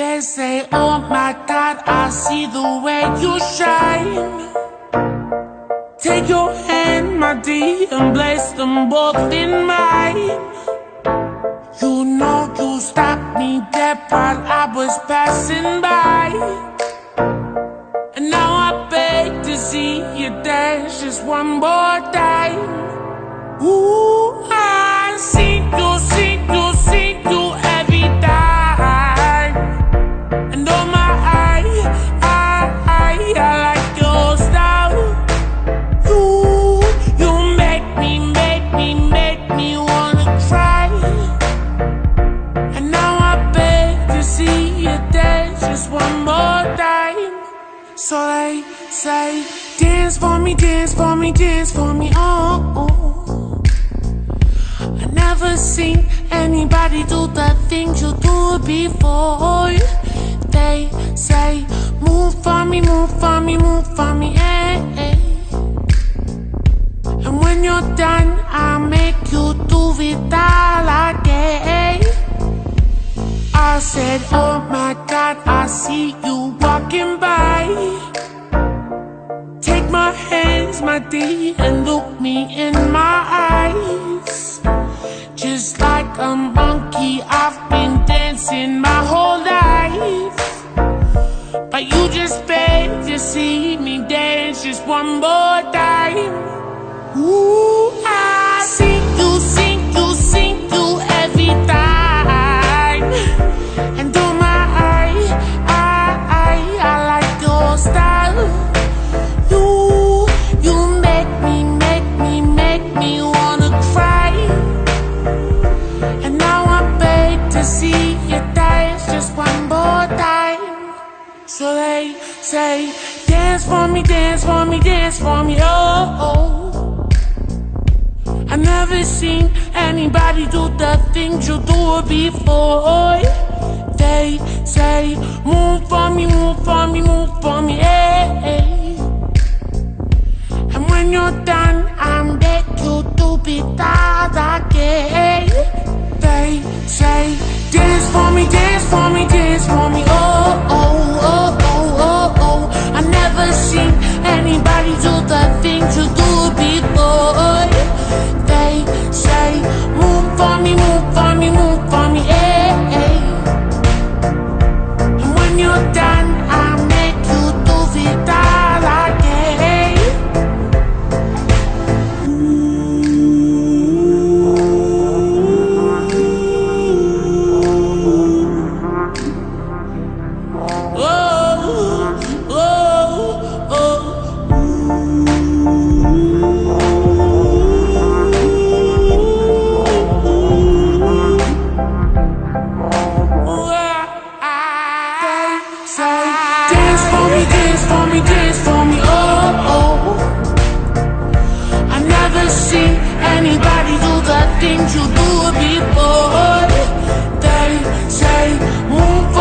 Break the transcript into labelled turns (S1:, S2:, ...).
S1: oh my God, I see the way you shine. Take your hand, my dear, and place them both in mine. You know you stopped me dead while I was passing by. And now I beg to see you dance just one more time. Ooh, I see you, see just one more time. So they say, dance for me, dance for me, dance for me, oh. oh. I never seen anybody do the things you do before. They say, move for me, move for me, move for me, Hey, eh. And when you're done, I'll make you do it all again. I said, Oh my God, I see you walking by. Take my hands, my dear, and look me in my eyes. Just like a monkey, I've been dancing my whole life. But you just beg to see me dance just one more time. Ooh, So they say, dance for me, dance for me, dance for me, oh. oh. I never seen anybody do the things you do before. They say, move didn't you do it before? They say move